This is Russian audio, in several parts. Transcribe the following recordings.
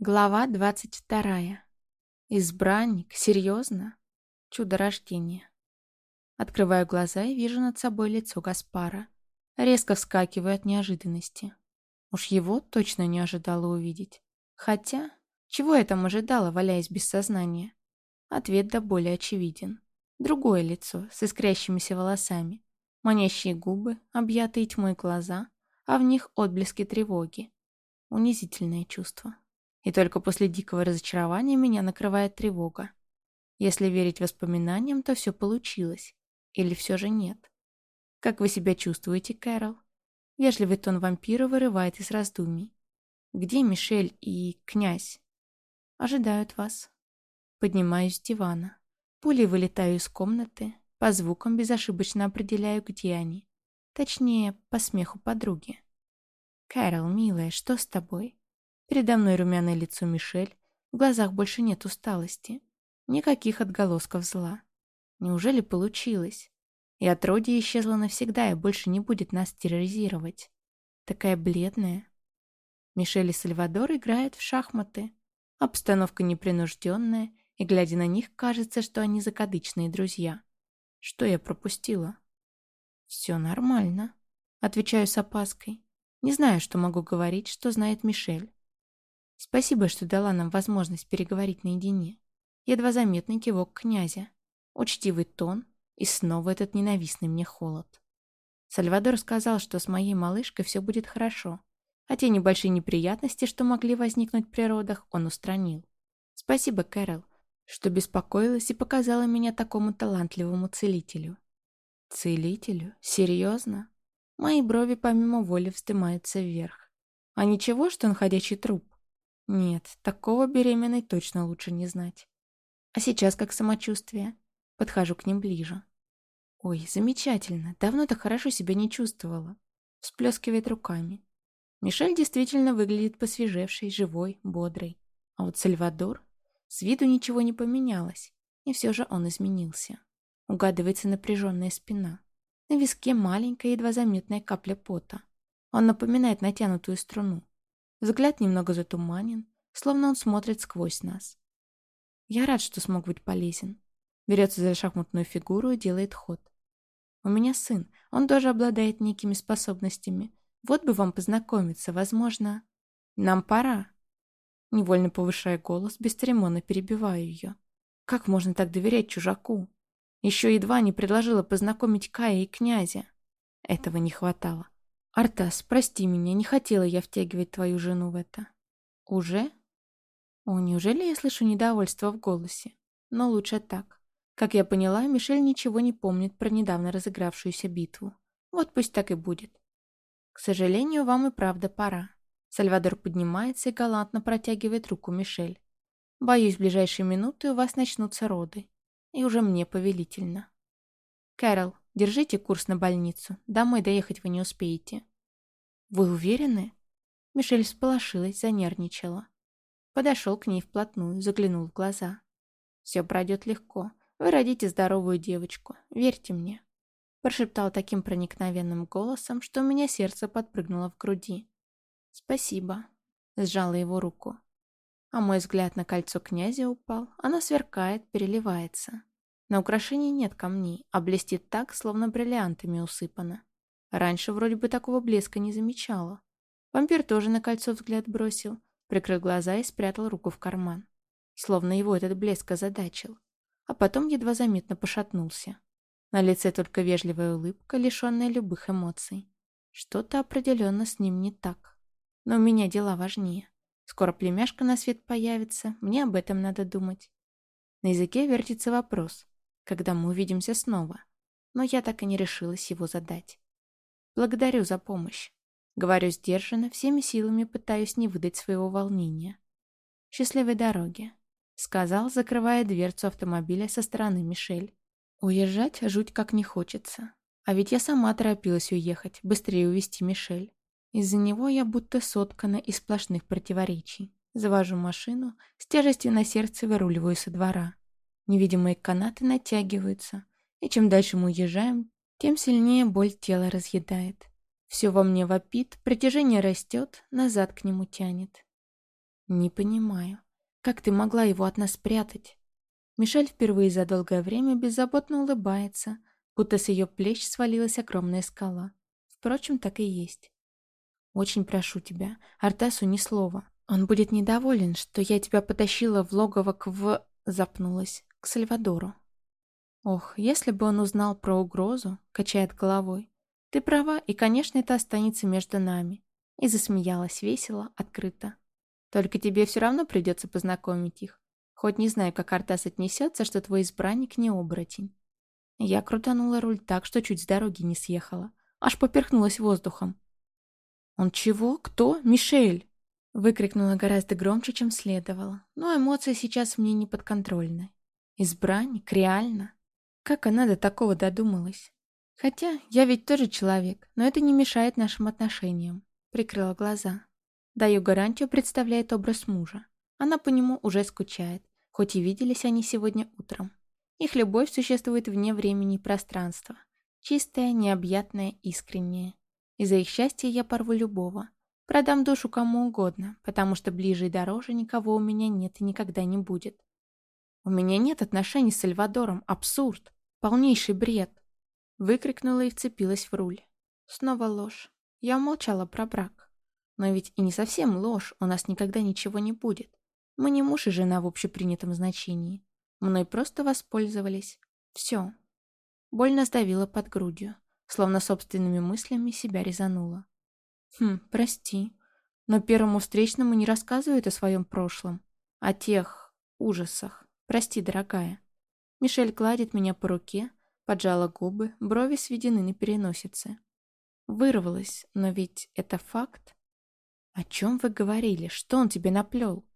Глава двадцать вторая. Избранник? Серьезно? Чудо рождения. Открываю глаза и вижу над собой лицо Гаспара. Резко вскакиваю от неожиданности. Уж его точно не ожидала увидеть. Хотя, чего я там ожидала, валяясь без сознания? Ответ да более очевиден. Другое лицо с искрящимися волосами. Манящие губы, объятые тьмой глаза, а в них отблески тревоги. Унизительное чувство. И только после дикого разочарования меня накрывает тревога. Если верить воспоминаниям, то все получилось. Или все же нет? Как вы себя чувствуете, Кэрол? Вежливый тон вампира вырывает из раздумий. Где Мишель и князь? Ожидают вас. Поднимаюсь с дивана. Пулей вылетаю из комнаты. По звукам безошибочно определяю, где они. Точнее, по смеху подруги. «Кэрол, милая, что с тобой?» Передо мной румяное лицо Мишель, в глазах больше нет усталости. Никаких отголосков зла. Неужели получилось? И отродье исчезло навсегда и больше не будет нас терроризировать. Такая бледная. Мишель и Сальвадор играют в шахматы. Обстановка непринужденная, и, глядя на них, кажется, что они закадычные друзья. Что я пропустила? Все нормально. Отвечаю с опаской. Не знаю, что могу говорить, что знает Мишель. Спасибо, что дала нам возможность переговорить наедине. Едва заметный кивок князя, учтивый тон и снова этот ненавистный мне холод. Сальвадор сказал, что с моей малышкой все будет хорошо, а те небольшие неприятности, что могли возникнуть при родах, он устранил. Спасибо, Кэрол, что беспокоилась и показала меня такому талантливому целителю. Целителю? Серьезно? Мои брови помимо воли вздымаются вверх. А ничего, что он ходячий труп? Нет, такого беременной точно лучше не знать. А сейчас как самочувствие? Подхожу к ним ближе. Ой, замечательно. Давно так хорошо себя не чувствовала. Всплескивает руками. Мишель действительно выглядит посвежевшей, живой, бодрой. А вот Сальвадор... С виду ничего не поменялось. И все же он изменился. Угадывается напряженная спина. На виске маленькая, едва заметная капля пота. Он напоминает натянутую струну. Взгляд немного затуманен, словно он смотрит сквозь нас. Я рад, что смог быть полезен. Берется за шахматную фигуру и делает ход. У меня сын, он тоже обладает некими способностями. Вот бы вам познакомиться, возможно... Нам пора. Невольно повышая голос, бесцеремонно перебиваю ее. Как можно так доверять чужаку? Еще едва не предложила познакомить Кая и князя. Этого не хватало. «Артас, прости меня, не хотела я втягивать твою жену в это». «Уже?» О, неужели я слышу недовольство в голосе? Но лучше так. Как я поняла, Мишель ничего не помнит про недавно разыгравшуюся битву. Вот пусть так и будет. К сожалению, вам и правда пора. Сальвадор поднимается и галантно протягивает руку Мишель. Боюсь, в ближайшие минуты у вас начнутся роды. И уже мне повелительно. Кэрол, Держите курс на больницу. Домой доехать вы не успеете». «Вы уверены?» Мишель всполошилась, занервничала. Подошел к ней вплотную, заглянул в глаза. «Все пройдет легко. Вы родите здоровую девочку. Верьте мне». Прошептал таким проникновенным голосом, что у меня сердце подпрыгнуло в груди. «Спасибо», — сжала его руку. А мой взгляд на кольцо князя упал. Оно сверкает, переливается. На украшении нет камней, а блестит так, словно бриллиантами усыпано. Раньше вроде бы такого блеска не замечала. Вампир тоже на кольцо взгляд бросил, прикрыл глаза и спрятал руку в карман. Словно его этот блеск озадачил. А потом едва заметно пошатнулся. На лице только вежливая улыбка, лишенная любых эмоций. Что-то определенно с ним не так. Но у меня дела важнее. Скоро племяшка на свет появится, мне об этом надо думать. На языке вертится вопрос когда мы увидимся снова, но я так и не решилась его задать. Благодарю за помощь. Говорю сдержанно, всеми силами пытаюсь не выдать своего волнения. Счастливой дороги, сказал, закрывая дверцу автомобиля со стороны Мишель. Уезжать жуть как не хочется. А ведь я сама торопилась уехать, быстрее увезти Мишель. Из-за него я будто соткана из сплошных противоречий. Завожу машину, с тяжестью на сердце выруливаю со двора. Невидимые канаты натягиваются, и чем дальше мы уезжаем, тем сильнее боль тела разъедает. Все во мне вопит, притяжение растет, назад к нему тянет. Не понимаю, как ты могла его от нас спрятать? Мишель впервые за долгое время беззаботно улыбается, будто с ее плеч свалилась огромная скала. Впрочем, так и есть. Очень прошу тебя, Артасу ни слова. Он будет недоволен, что я тебя потащила в логово к в... Запнулась. К Сальвадору. Ох, если бы он узнал про угрозу, качает головой. Ты права, и, конечно, это останется между нами. И засмеялась весело, открыто. Только тебе все равно придется познакомить их. Хоть не знаю, как Артас отнесется, что твой избранник не оборотень. Я крутанула руль так, что чуть с дороги не съехала. Аж поперхнулась воздухом. «Он чего? Кто? Мишель!» Выкрикнула гораздо громче, чем следовало. Но эмоции сейчас мне не подконтрольны. Избранник? Реально? Как она до такого додумалась? Хотя я ведь тоже человек, но это не мешает нашим отношениям. Прикрыла глаза. Даю гарантию, представляет образ мужа. Она по нему уже скучает, хоть и виделись они сегодня утром. Их любовь существует вне времени и пространства. Чистая, необъятная, искренняя. И за их счастье я порву любого. Продам душу кому угодно, потому что ближе и дороже никого у меня нет и никогда не будет. У меня нет отношений с Сальвадором. Абсурд. Полнейший бред. Выкрикнула и вцепилась в руль. Снова ложь. Я умолчала про брак. Но ведь и не совсем ложь, у нас никогда ничего не будет. Мы не муж и жена в общепринятом значении. Мной просто воспользовались. Все. Больно сдавила под грудью, словно собственными мыслями себя резанула. Хм, прости, но первому встречному не рассказывают о своем прошлом, о тех ужасах. Прости, дорогая. Мишель гладит меня по руке, поджала губы, брови сведены на переносице. Вырвалась, но ведь это факт. О чем вы говорили? Что он тебе наплел?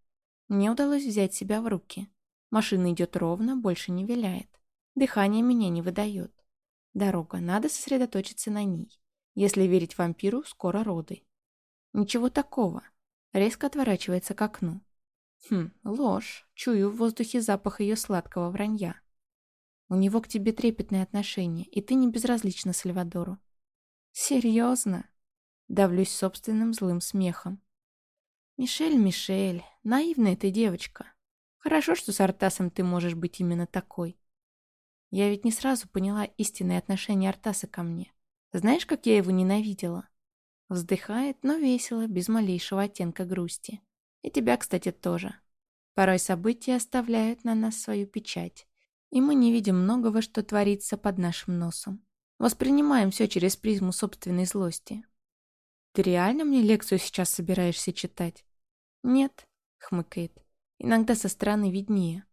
Мне удалось взять себя в руки. Машина идет ровно, больше не виляет. Дыхание меня не выдает. Дорога, надо сосредоточиться на ней. Если верить вампиру, скоро роды. Ничего такого. Резко отворачивается к окну. Хм, ложь. Чую в воздухе запах ее сладкого вранья. У него к тебе трепетное отношение, и ты не безразлична Сальвадору. Серьезно? Давлюсь собственным злым смехом. Мишель, Мишель, наивная ты девочка. Хорошо, что с Артасом ты можешь быть именно такой. Я ведь не сразу поняла истинное отношение Артаса ко мне. Знаешь, как я его ненавидела? Вздыхает, но весело, без малейшего оттенка грусти. И тебя, кстати, тоже. Порой события оставляют на нас свою печать. И мы не видим многого, что творится под нашим носом. Воспринимаем все через призму собственной злости. Ты реально мне лекцию сейчас собираешься читать? Нет, хмыкает. Иногда со стороны виднее.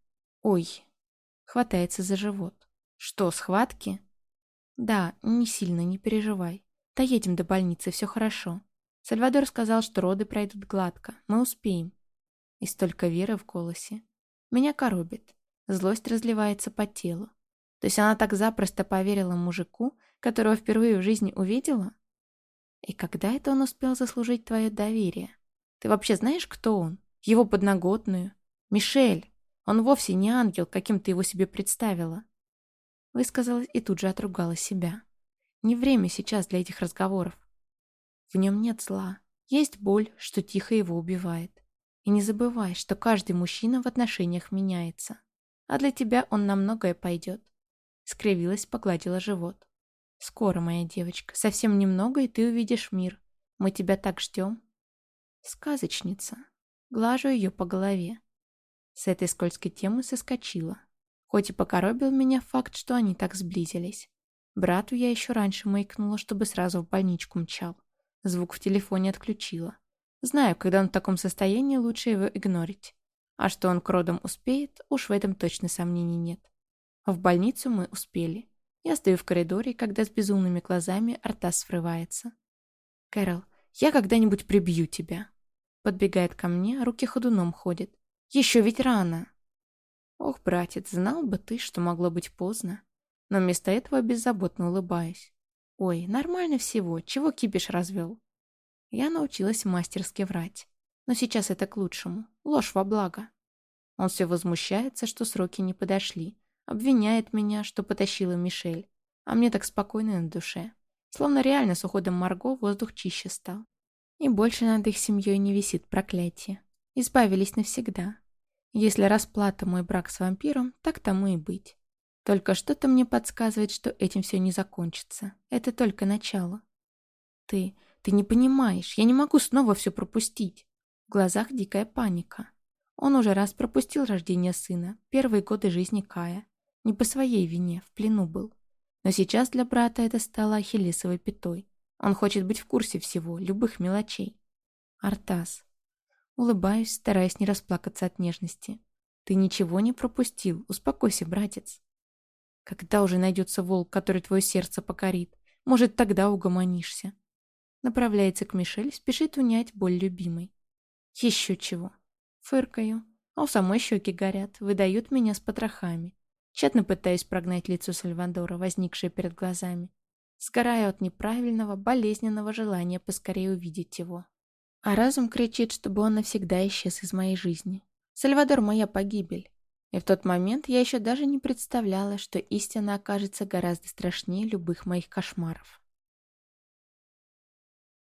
Ой, хватается за живот. Что, схватки? Да, не сильно, не переживай. Доедем до больницы, все хорошо. Сальвадор сказал, что роды пройдут гладко. Мы успеем. И столько веры в голосе. Меня коробит. Злость разливается по телу. То есть она так запросто поверила мужику, которого впервые в жизни увидела? И когда это он успел заслужить твое доверие? Ты вообще знаешь, кто он? Его подноготную? Мишель! Он вовсе не ангел, каким ты его себе представила. Высказалась и тут же отругала себя. Не время сейчас для этих разговоров. В нем нет зла. Есть боль, что тихо его убивает. И не забывай, что каждый мужчина в отношениях меняется. А для тебя он на многое пойдет. Скривилась, погладила живот. Скоро, моя девочка, совсем немного, и ты увидишь мир. Мы тебя так ждем. Сказочница. Глажу ее по голове. С этой скользкой темы соскочила. Хоть и покоробил меня факт, что они так сблизились. Брату я еще раньше маякнула, чтобы сразу в больничку мчал. Звук в телефоне отключила. Знаю, когда он в таком состоянии, лучше его игнорить. А что он к родам успеет, уж в этом точно сомнений нет. В больницу мы успели. Я стою в коридоре, когда с безумными глазами Артас срывается. «Кэрол, я когда-нибудь прибью тебя!» Подбегает ко мне, руки ходуном ходят. «Еще ведь рано!» Ох, братец, знал бы ты, что могло быть поздно. Но вместо этого беззаботно улыбаюсь. Ой, нормально всего, чего кипиш развел? Я научилась мастерски врать. Но сейчас это к лучшему. Ложь во благо. Он все возмущается, что сроки не подошли. Обвиняет меня, что потащила Мишель. А мне так спокойно на душе. Словно реально с уходом Марго воздух чище стал. И больше над их семьей не висит проклятие. Избавились навсегда. Если расплата мой брак с вампиром, так тому и быть. Только что-то мне подсказывает, что этим все не закончится. Это только начало. Ты, ты не понимаешь, я не могу снова все пропустить. В глазах дикая паника. Он уже раз пропустил рождение сына, первые годы жизни Кая. Не по своей вине, в плену был. Но сейчас для брата это стало ахиллесовой пятой. Он хочет быть в курсе всего, любых мелочей. Артас. Улыбаюсь, стараясь не расплакаться от нежности. Ты ничего не пропустил, успокойся, братец. Когда уже найдется волк, который твое сердце покорит? Может, тогда угомонишься. Направляется к Мишель, спешит унять боль любимой. Еще чего. Фыркаю, а у самой щеки горят, выдают меня с потрохами. Тщетно пытаюсь прогнать лицо Сальвадора, возникшее перед глазами. Сгораю от неправильного, болезненного желания поскорее увидеть его. А разум кричит, чтобы он навсегда исчез из моей жизни. Сальвадор — моя погибель. И в тот момент я еще даже не представляла, что истина окажется гораздо страшнее любых моих кошмаров.